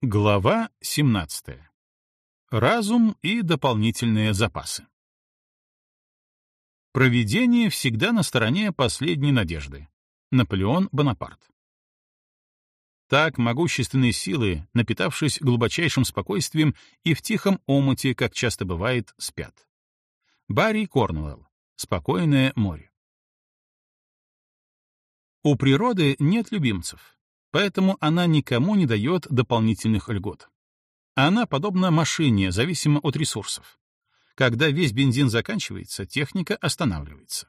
Глава 17. Разум и дополнительные запасы. Провидение всегда на стороне последней надежды. Наполеон Бонапарт. Так могущественные силы, напитавшись глубочайшим спокойствием и в тихом омуте, как часто бывает, спят. Барри Корнуэлл. Спокойное море. У природы нет любимцев поэтому она никому не дает дополнительных льгот. Она подобна машине, зависима от ресурсов. Когда весь бензин заканчивается, техника останавливается.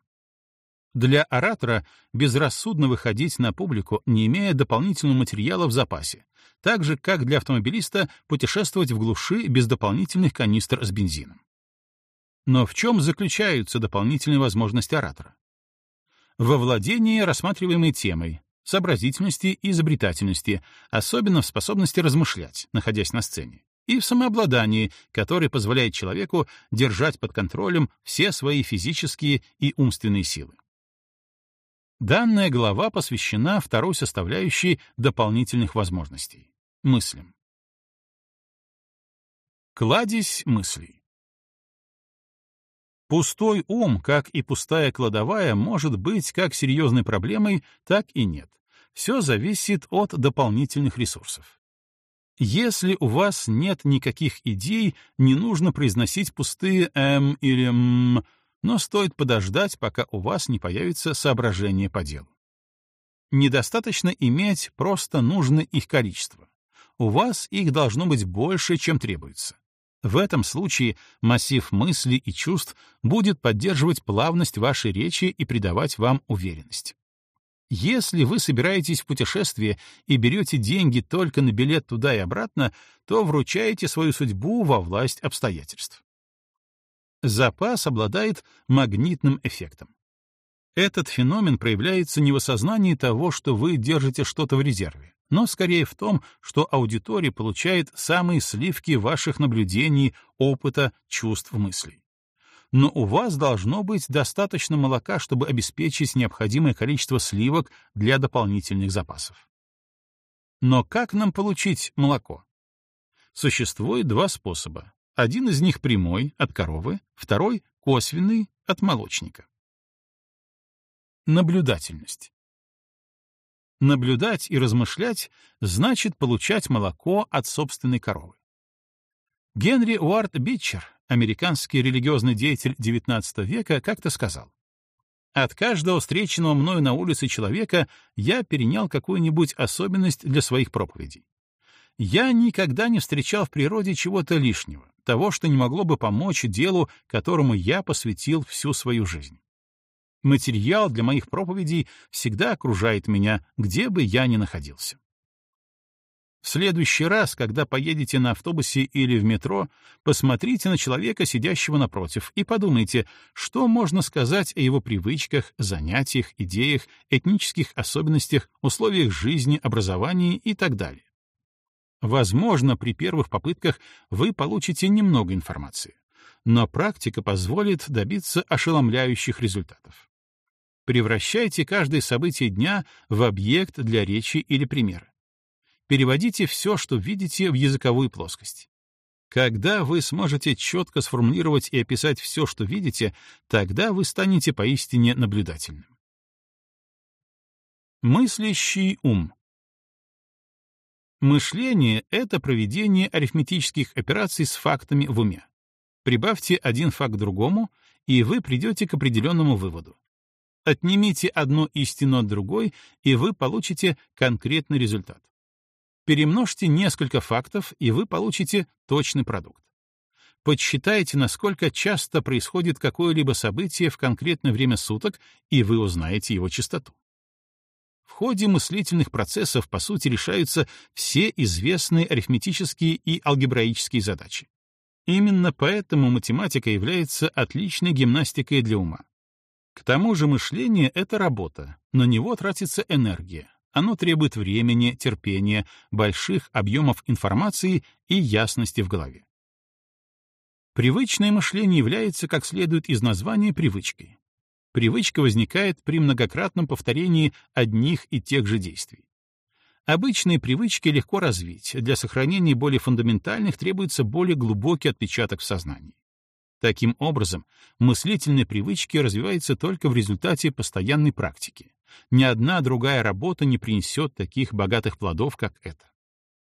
Для оратора безрассудно выходить на публику, не имея дополнительного материала в запасе, так же, как для автомобилиста путешествовать в глуши без дополнительных канистр с бензином. Но в чем заключаются дополнительные возможности оратора? Во владении рассматриваемой темой, сообразительности и изобретательности, особенно в способности размышлять, находясь на сцене, и в самообладании, которое позволяет человеку держать под контролем все свои физические и умственные силы. Данная глава посвящена второй составляющей дополнительных возможностей — мыслям. Кладезь мыслей. Пустой ум, как и пустая кладовая, может быть как серьезной проблемой, так и нет все зависит от дополнительных ресурсов. Если у вас нет никаких идей, не нужно произносить пустые «м» или «м», но стоит подождать, пока у вас не появится соображение по делу. Недостаточно иметь просто нужное их количество. У вас их должно быть больше, чем требуется. В этом случае массив мыслей и чувств будет поддерживать плавность вашей речи и придавать вам уверенность. Если вы собираетесь в путешествие и берете деньги только на билет туда и обратно, то вручаете свою судьбу во власть обстоятельств. Запас обладает магнитным эффектом. Этот феномен проявляется не в осознании того, что вы держите что-то в резерве, но скорее в том, что аудитория получает самые сливки ваших наблюдений, опыта, чувств, мыслей но у вас должно быть достаточно молока, чтобы обеспечить необходимое количество сливок для дополнительных запасов. Но как нам получить молоко? Существует два способа. Один из них прямой, от коровы, второй — косвенный, от молочника. Наблюдательность. Наблюдать и размышлять значит получать молоко от собственной коровы. Генри Уарт Бичер, американский религиозный деятель XIX века, как-то сказал, «От каждого встреченного мною на улице человека я перенял какую-нибудь особенность для своих проповедей. Я никогда не встречал в природе чего-то лишнего, того, что не могло бы помочь делу, которому я посвятил всю свою жизнь. Материал для моих проповедей всегда окружает меня, где бы я ни находился. В следующий раз, когда поедете на автобусе или в метро, посмотрите на человека, сидящего напротив, и подумайте, что можно сказать о его привычках, занятиях, идеях, этнических особенностях, условиях жизни, образовании и так далее. Возможно, при первых попытках вы получите немного информации, но практика позволит добиться ошеломляющих результатов. Превращайте каждое событие дня в объект для речи или примера переводите все, что видите, в языковую плоскость. Когда вы сможете четко сформулировать и описать все, что видите, тогда вы станете поистине наблюдательным. Мыслящий ум. Мышление — это проведение арифметических операций с фактами в уме. Прибавьте один факт другому, и вы придете к определенному выводу. Отнимите одну истину от другой, и вы получите конкретный результат. Перемножьте несколько фактов, и вы получите точный продукт. Подсчитайте, насколько часто происходит какое-либо событие в конкретное время суток, и вы узнаете его частоту. В ходе мыслительных процессов, по сути, решаются все известные арифметические и алгебраические задачи. Именно поэтому математика является отличной гимнастикой для ума. К тому же мышление — это работа, на него тратится энергия, оно требует времени, терпения, больших объемов информации и ясности в голове. Привычное мышление является, как следует из названия, привычкой. Привычка возникает при многократном повторении одних и тех же действий. Обычные привычки легко развить, для сохранения более фундаментальных требуется более глубокий отпечаток в сознании. Таким образом, мыслительные привычки развиваются только в результате постоянной практики. Ни одна другая работа не принесет таких богатых плодов, как эта.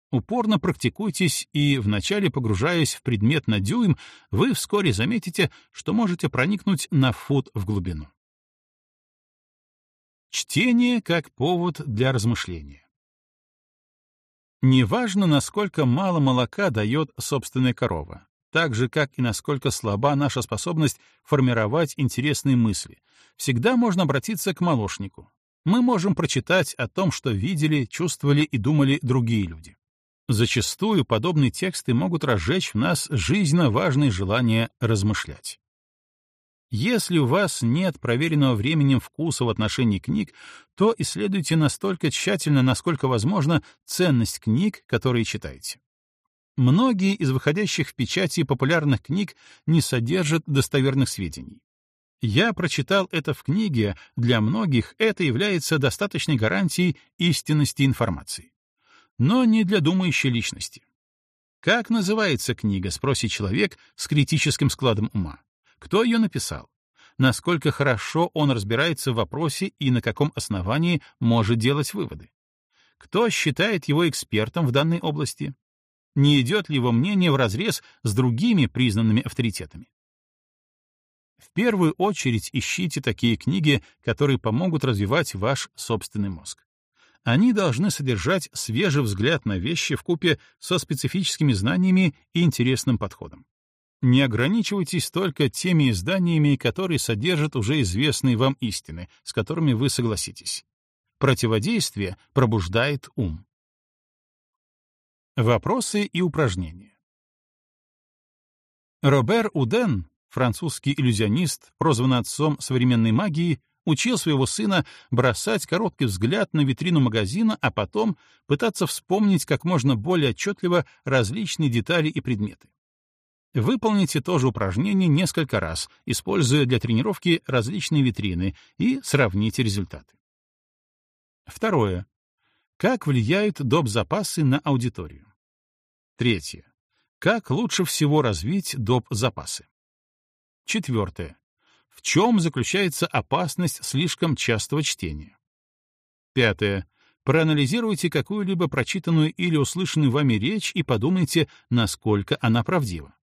Упорно практикуйтесь, и, вначале погружаясь в предмет на дюйм, вы вскоре заметите, что можете проникнуть на фут в глубину. Чтение как повод для размышления. Неважно, насколько мало молока дает собственная корова, так же, как и насколько слаба наша способность формировать интересные мысли, всегда можно обратиться к молочнику. Мы можем прочитать о том, что видели, чувствовали и думали другие люди. Зачастую подобные тексты могут разжечь в нас жизненно важное желание размышлять. Если у вас нет проверенного временем вкуса в отношении книг, то исследуйте настолько тщательно, насколько возможно, ценность книг, которые читаете. Многие из выходящих в печати популярных книг не содержат достоверных сведений. Я прочитал это в книге, для многих это является достаточной гарантией истинности информации но не для думающей личности. «Как называется книга?» — спросит человек с критическим складом ума. Кто ее написал? Насколько хорошо он разбирается в вопросе и на каком основании может делать выводы? Кто считает его экспертом в данной области? Не идет ли его мнение вразрез с другими признанными авторитетами? В первую очередь ищите такие книги, которые помогут развивать ваш собственный мозг они должны содержать свежий взгляд на вещи в купе со специфическими знаниями и интересным подходом. Не ограничивайтесь только теми изданиями, которые содержат уже известные вам истины, с которыми вы согласитесь. Противодействие пробуждает ум. Вопросы и упражнения. Робер Уден, французский иллюзионист, прозванный отцом современной магии, учил своего сына бросать короткий взгляд на витрину магазина, а потом пытаться вспомнить как можно более отчетливо различные детали и предметы. Выполните то же упражнение несколько раз, используя для тренировки различные витрины, и сравните результаты. Второе. Как влияют доп. запасы на аудиторию? Третье. Как лучше всего развить доп. запасы? Четвертое. В чем заключается опасность слишком частого чтения? Пятое. Проанализируйте какую-либо прочитанную или услышанную вами речь и подумайте, насколько она правдива.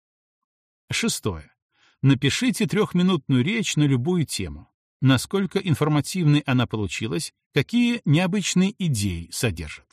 Шестое. Напишите трехминутную речь на любую тему. Насколько информативной она получилась, какие необычные идеи содержит.